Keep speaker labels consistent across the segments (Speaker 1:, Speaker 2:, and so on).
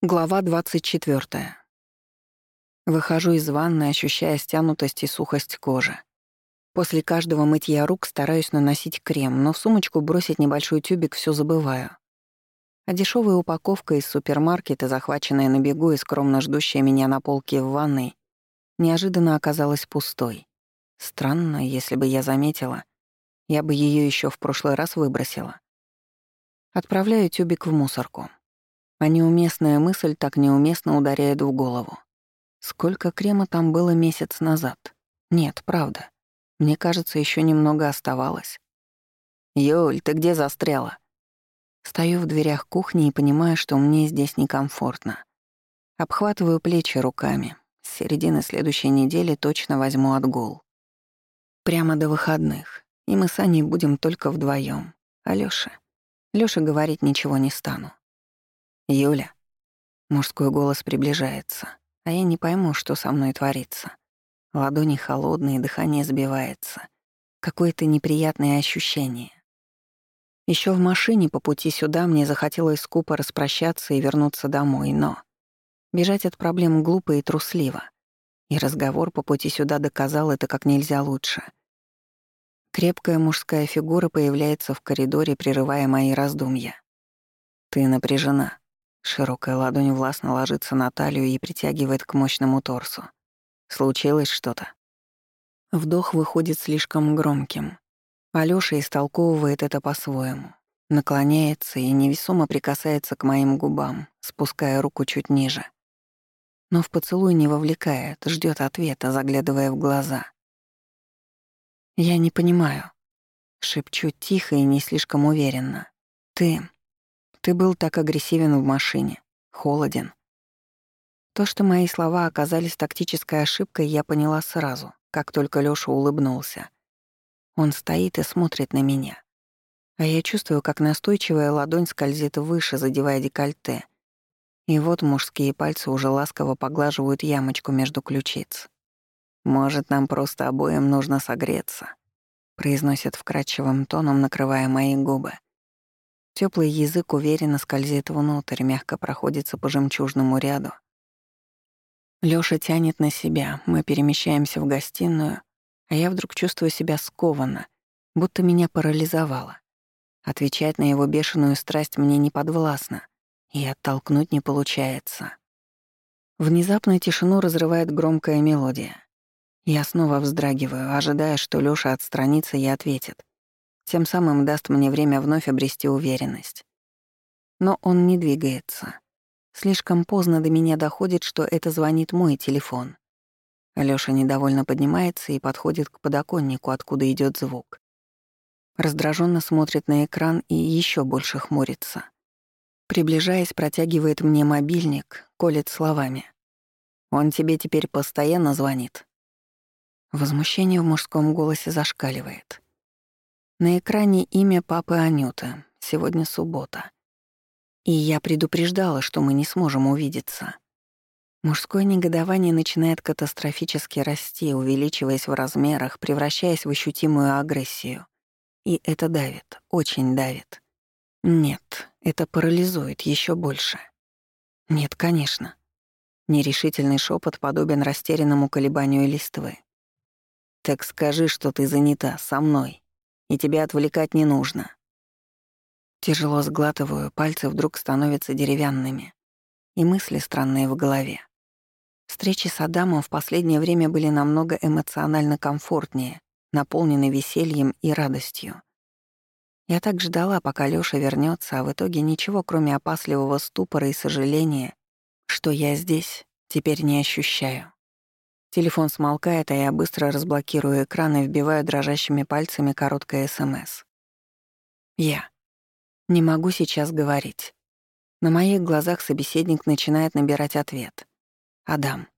Speaker 1: Глава 24. Выхожу из ванны, ощущая стянутость и сухость кожи. После каждого мытья рук стараюсь наносить крем, но в сумочку бросить небольшой тюбик все забываю. А дешевая упаковка из супермаркета, захваченная на бегу и скромно ждущая меня на полке в ванной, неожиданно оказалась пустой. Странно, если бы я заметила, я бы ее еще в прошлый раз выбросила. Отправляю тюбик в мусорку. А неуместная мысль так неуместно ударяет в голову. Сколько крема там было месяц назад? Нет, правда. Мне кажется, еще немного оставалось. «Юль, ты где застряла?» Стою в дверях кухни и понимаю, что мне здесь некомфортно. Обхватываю плечи руками. С середины следующей недели точно возьму отгул. Прямо до выходных. И мы с Аней будем только вдвоем. А Лёша? Лёше говорить ничего не стану. «Юля». Мужской голос приближается, а я не пойму, что со мной творится. Ладони холодные, дыхание сбивается. Какое-то неприятное ощущение. Еще в машине по пути сюда мне захотелось скупо распрощаться и вернуться домой, но... Бежать от проблем глупо и трусливо. И разговор по пути сюда доказал это как нельзя лучше. Крепкая мужская фигура появляется в коридоре, прерывая мои раздумья. «Ты напряжена», Широкая ладонь властно ложится на талию и притягивает к мощному торсу. Случилось что-то. Вдох выходит слишком громким. Алёша истолковывает это по-своему. Наклоняется и невесомо прикасается к моим губам, спуская руку чуть ниже. Но в поцелуй не вовлекает, ждет ответа, заглядывая в глаза. «Я не понимаю», — шепчу тихо и не слишком уверенно. «Ты...» Ты был так агрессивен в машине, холоден. То, что мои слова оказались тактической ошибкой, я поняла сразу, как только Лёша улыбнулся. Он стоит и смотрит на меня. А я чувствую, как настойчивая ладонь скользит выше, задевая декольте. И вот мужские пальцы уже ласково поглаживают ямочку между ключиц. «Может, нам просто обоим нужно согреться», — произносит вкрадчивым тоном, накрывая мои губы. Теплый язык уверенно скользит внутрь, мягко проходится по жемчужному ряду. Лёша тянет на себя, мы перемещаемся в гостиную, а я вдруг чувствую себя скованно, будто меня парализовало. Отвечать на его бешеную страсть мне не подвластно, и оттолкнуть не получается. Внезапно тишину разрывает громкая мелодия. Я снова вздрагиваю, ожидая, что Лёша отстранится и ответит. Тем самым даст мне время вновь обрести уверенность. Но он не двигается. Слишком поздно до меня доходит, что это звонит мой телефон. Алёша недовольно поднимается и подходит к подоконнику, откуда идет звук. Раздраженно смотрит на экран и еще больше хмурится. Приближаясь, протягивает мне мобильник, колет словами. «Он тебе теперь постоянно звонит». Возмущение в мужском голосе зашкаливает. На экране имя папы Анюта. Сегодня суббота. И я предупреждала, что мы не сможем увидеться. Мужское негодование начинает катастрофически расти, увеличиваясь в размерах, превращаясь в ощутимую агрессию. И это давит, очень давит. Нет, это парализует еще больше. Нет, конечно. Нерешительный шепот подобен растерянному колебанию листвы. «Так скажи, что ты занята, со мной», и тебя отвлекать не нужно. Тяжело сглатываю, пальцы вдруг становятся деревянными, и мысли странные в голове. Встречи с Адамом в последнее время были намного эмоционально комфортнее, наполнены весельем и радостью. Я так ждала, пока Лёша вернется, а в итоге ничего, кроме опасливого ступора и сожаления, что я здесь, теперь не ощущаю. Телефон смолкает, а я быстро разблокирую экран и вбиваю дрожащими пальцами короткое СМС. Я. Не могу сейчас говорить. На моих глазах собеседник начинает набирать ответ. Адам.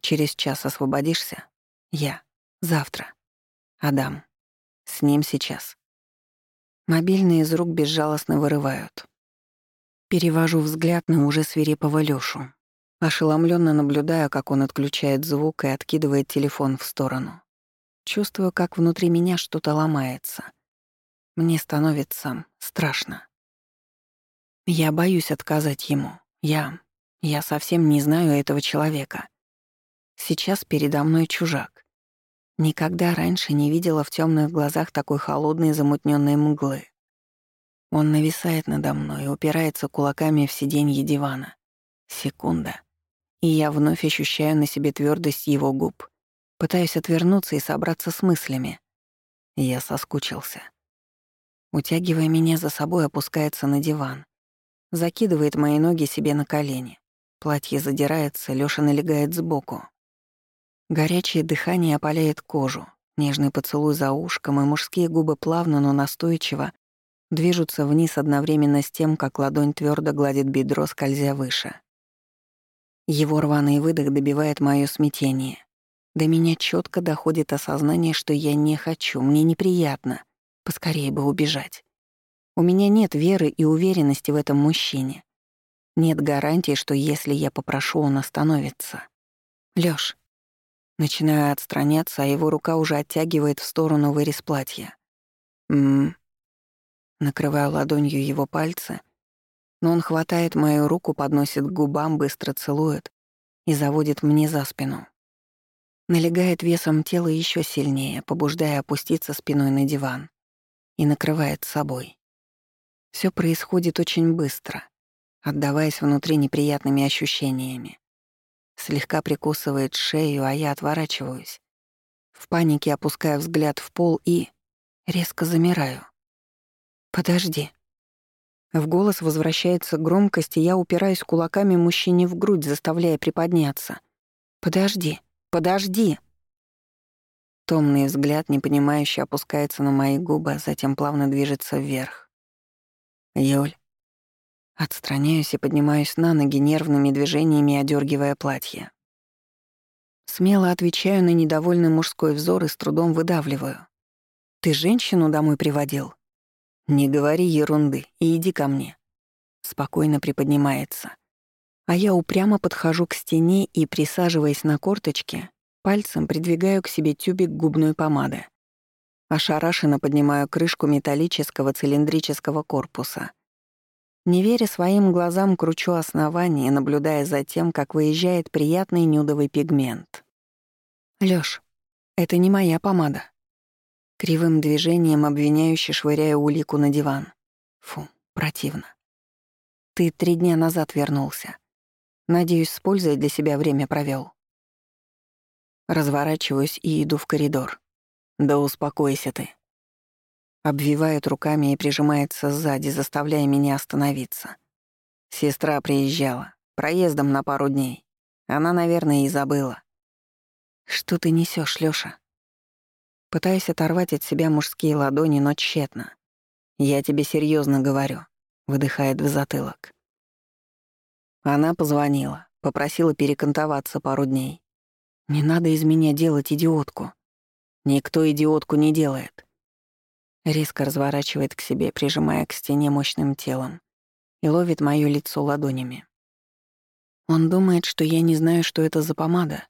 Speaker 1: Через час освободишься? Я. Завтра. Адам. С ним сейчас. Мобильные из рук безжалостно вырывают. Перевожу взгляд на уже свирепого Лёшу, Ошеломленно наблюдаю, как он отключает звук и откидывает телефон в сторону. Чувствую, как внутри меня что-то ломается. Мне становится страшно. Я боюсь отказать ему. Я Я совсем не знаю этого человека. Сейчас передо мной чужак. Никогда раньше не видела в темных глазах такой холодной замутненной мглы. Он нависает надо мной, упирается кулаками в сиденье дивана. Секунда. И я вновь ощущаю на себе твердость его губ. Пытаюсь отвернуться и собраться с мыслями. Я соскучился. Утягивая меня за собой, опускается на диван. Закидывает мои ноги себе на колени. Платье задирается, Лёша налегает сбоку. Горячее дыхание опаляет кожу, нежный поцелуй за ушком, и мужские губы плавно, но настойчиво движутся вниз одновременно с тем, как ладонь твердо гладит бедро, скользя выше. Его рваный выдох добивает моё смятение. До меня четко доходит осознание, что я не хочу, мне неприятно. Поскорее бы убежать. У меня нет веры и уверенности в этом мужчине. Нет гарантии, что если я попрошу, он остановится. Лёш, Начинаю отстраняться, а его рука уже оттягивает в сторону вырез платья. Мм. Накрываю ладонью его пальцы, но он хватает мою руку, подносит к губам, быстро целует и заводит мне за спину. Налегает весом тела еще сильнее, побуждая опуститься спиной на диван и накрывает собой. Все происходит очень быстро, отдаваясь внутри неприятными ощущениями. Слегка прикусывает шею, а я отворачиваюсь. В панике опускаю взгляд в пол и... резко замираю. «Подожди». В голос возвращается громкость, и я упираюсь кулаками мужчине в грудь, заставляя приподняться. «Подожди, подожди!» Томный взгляд, непонимающе, опускается на мои губы, а затем плавно движется вверх. «Юль, Отстраняюсь и поднимаюсь на ноги нервными движениями, одергивая платье. Смело отвечаю на недовольный мужской взор и с трудом выдавливаю. «Ты женщину домой приводил?» «Не говори ерунды и иди ко мне». Спокойно приподнимается. А я упрямо подхожу к стене и, присаживаясь на корточке, пальцем придвигаю к себе тюбик губной помады. Ошарашенно поднимаю крышку металлического цилиндрического корпуса — не веря своим глазам, кручу основание, наблюдая за тем, как выезжает приятный нюдовый пигмент. «Лёш, это не моя помада». Кривым движением обвиняюще швыряю улику на диван. Фу, противно. Ты три дня назад вернулся. Надеюсь, с пользой для себя время провёл. Разворачиваюсь и иду в коридор. Да успокойся ты. Обвивает руками и прижимается сзади, заставляя меня остановиться. Сестра приезжала. Проездом на пару дней. Она, наверное, и забыла. «Что ты несешь, Лёша?» Пытаюсь оторвать от себя мужские ладони, но тщетно. «Я тебе серьезно говорю», — выдыхает в затылок. Она позвонила, попросила перекантоваться пару дней. «Не надо из меня делать идиотку». «Никто идиотку не делает. Резко разворачивает к себе, прижимая к стене мощным телом, и ловит моё лицо ладонями. Он думает, что я не знаю, что это за помада.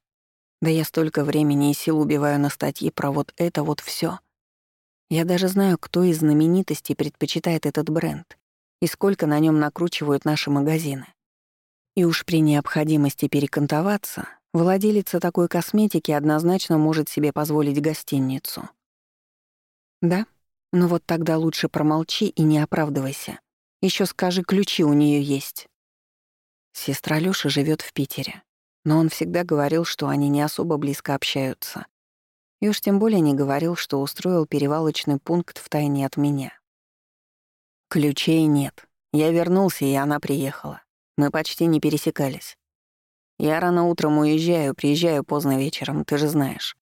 Speaker 1: Да я столько времени и сил убиваю на статьи про вот это вот всё. Я даже знаю, кто из знаменитостей предпочитает этот бренд и сколько на нём накручивают наши магазины. И уж при необходимости перекантоваться, владелица такой косметики однозначно может себе позволить гостиницу. Да, ну вот тогда лучше промолчи и не оправдывайся. Еще скажи, ключи у нее есть. Сестра Лёша живет в Питере, но он всегда говорил, что они не особо близко общаются. И уж тем более не говорил, что устроил перевалочный пункт в тайне от меня. Ключей нет. Я вернулся, и она приехала. Мы почти не пересекались. Я рано утром уезжаю, приезжаю поздно вечером, ты же знаешь.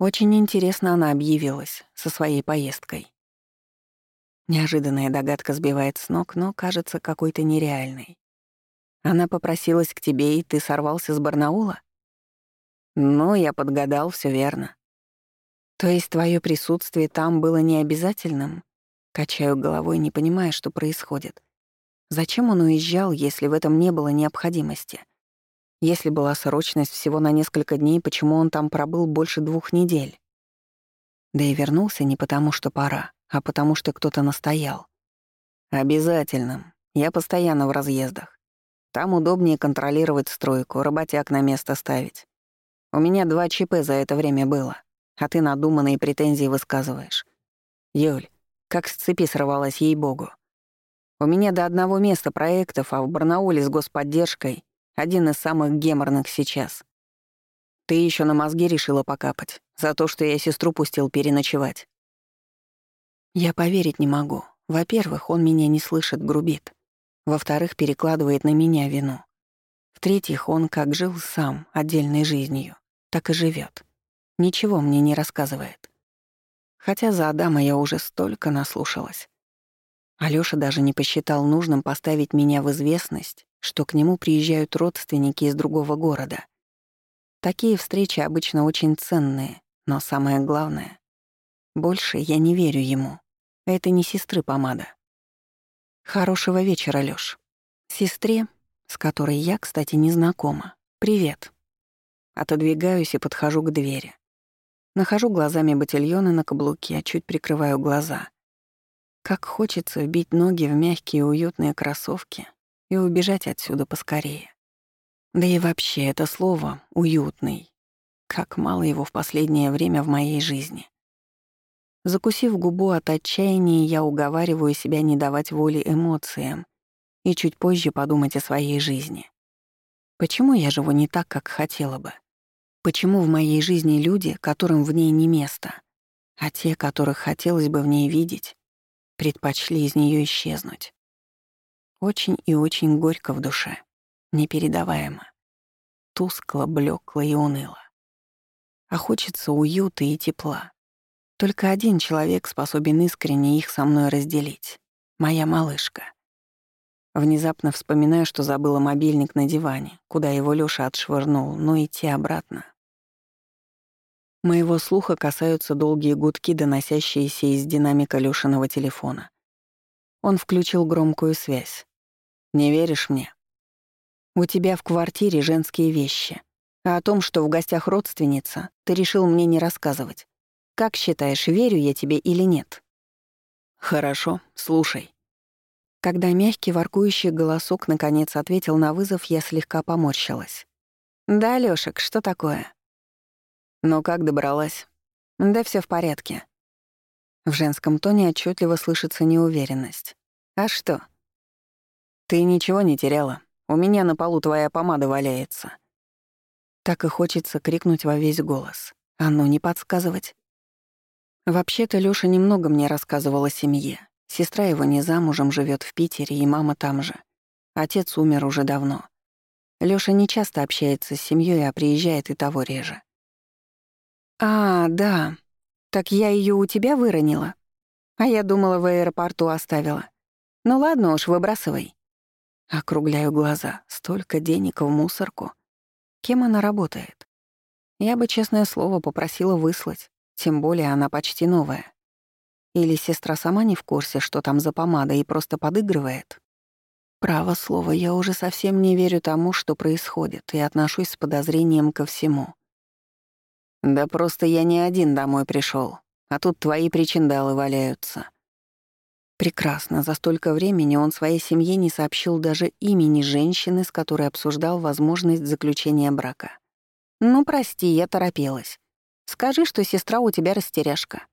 Speaker 1: Очень интересно она объявилась со своей поездкой. Неожиданная догадка сбивает с ног, но кажется какой-то нереальной. Она попросилась к тебе, и ты сорвался с Барнаула? Ну, я подгадал, все верно. То есть твое присутствие там было необязательным? Качаю головой, не понимая, что происходит. Зачем он уезжал, если в этом не было необходимости? Если была срочность всего на несколько дней, почему он там пробыл больше двух недель? Да и вернулся не потому, что пора, а потому, что кто-то настоял. Обязательно. Я постоянно в разъездах. Там удобнее контролировать стройку, работяг на место ставить. У меня два ЧП за это время было, а ты надуманные претензии высказываешь. Юль, как с цепи сорвалась, ей-богу. У меня до одного места проектов, а в Барнауле с господдержкой один из самых геморных сейчас. Ты еще на мозги решила покапать за то, что я сестру пустил переночевать. Я поверить не могу. Во-первых, он меня не слышит, грубит. Во-вторых, перекладывает на меня вину. В-третьих, он как жил сам, отдельной жизнью, так и живет. Ничего мне не рассказывает. Хотя за Адама я уже столько наслушалась. Алёша даже не посчитал нужным поставить меня в известность, что к нему приезжают родственники из другого города. Такие встречи обычно очень ценные, но самое главное — больше я не верю ему. Это не сестры помада. Хорошего вечера, Лёш. Сестре, с которой я, кстати, не знакома. Привет. Отодвигаюсь и подхожу к двери. Нахожу глазами ботильоны на каблуке, чуть прикрываю глаза. Как хочется вбить ноги в мягкие уютные кроссовки и убежать отсюда поскорее. Да и вообще это слово «уютный». Как мало его в последнее время в моей жизни. Закусив губу от отчаяния, я уговариваю себя не давать воли эмоциям и чуть позже подумать о своей жизни. Почему я живу не так, как хотела бы? Почему в моей жизни люди, которым в ней не место, а те, которых хотелось бы в ней видеть, предпочли из нее исчезнуть. Очень и очень горько в душе, непередаваемо, тускло, блекло и уныло. А хочется уюта и тепла. Только один человек способен искренне их со мной разделить — моя малышка. Внезапно вспоминаю, что забыла мобильник на диване, куда его Лёша отшвырнул, но идти обратно. Моего слуха касаются долгие гудки, доносящиеся из динамика Лёшиного телефона. Он включил громкую связь. «Не веришь мне?» «У тебя в квартире женские вещи. А о том, что в гостях родственница, ты решил мне не рассказывать. Как считаешь, верю я тебе или нет?» «Хорошо, слушай». Когда мягкий воркующий голосок наконец ответил на вызов, я слегка поморщилась. «Да, Лёшек, что такое?» «Но как добралась?» «Да все в порядке». В женском тоне отчетливо слышится неуверенность. «А что?» «Ты ничего не теряла. У меня на полу твоя помада валяется». Так и хочется крикнуть во весь голос. «А ну, не подсказывать!» Вообще-то Лёша немного мне рассказывал о семье. Сестра его не замужем, живет в Питере, и мама там же. Отец умер уже давно. Лёша не часто общается с семьей, а приезжает и того реже. «А, да. Так я ее у тебя выронила? А я думала, в аэропорту оставила. Ну ладно уж, выбрасывай». Округляю глаза. Столько денег в мусорку. Кем она работает? Я бы, честное слово, попросила выслать. Тем более она почти новая. Или сестра сама не в курсе, что там за помада, и просто подыгрывает? Право слово, я уже совсем не верю тому, что происходит, и отношусь с подозрением ко всему. Да просто я не один домой пришел, а тут твои причиндалы валяются. Прекрасно, за столько времени он своей семье не сообщил даже имени женщины, с которой обсуждал возможность заключения брака. Ну, прости, я торопилась. Скажи, что сестра у тебя растеряшка».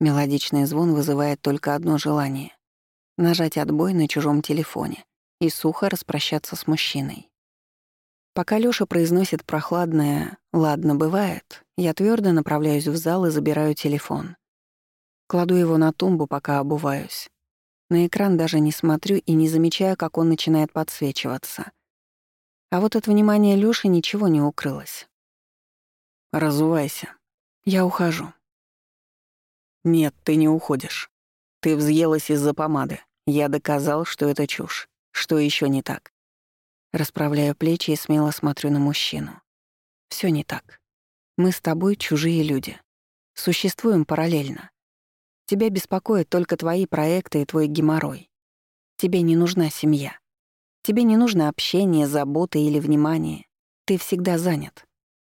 Speaker 1: Мелодичный звон вызывает только одно желание — нажать отбой на чужом телефоне и сухо распрощаться с мужчиной. Пока Лёша произносит прохладное «ладно, бывает», я твердо направляюсь в зал и забираю телефон. Кладу его на тумбу, пока обуваюсь. На экран даже не смотрю и не замечаю, как он начинает подсвечиваться. А вот от внимания Лёши ничего не укрылось. Разувайся. Я ухожу. Нет, ты не уходишь. Ты взъелась из-за помады. Я доказал, что это чушь. Что еще не так? Расправляю плечи и смело смотрю на мужчину. Все не так. Мы с тобой чужие люди. Существуем параллельно. Тебя беспокоят только твои проекты и твой геморрой. Тебе не нужна семья. Тебе не нужно общение, забота или внимание. Ты всегда занят.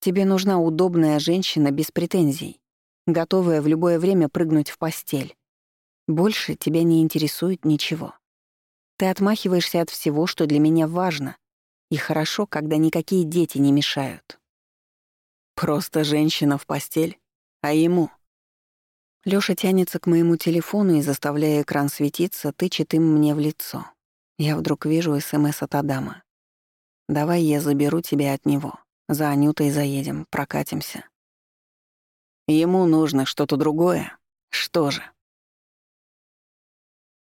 Speaker 1: Тебе нужна удобная женщина без претензий, готовая в любое время прыгнуть в постель. Больше тебя не интересует ничего. Ты отмахиваешься от всего, что для меня важно. И хорошо, когда никакие дети не мешают. Просто женщина в постель, а ему... Лёша тянется к моему телефону и, заставляя экран светиться, тычет им мне в лицо. Я вдруг вижу СМС от Адама. «Давай я заберу тебя от него. За Анютой заедем, прокатимся». Ему нужно что-то другое. Что же?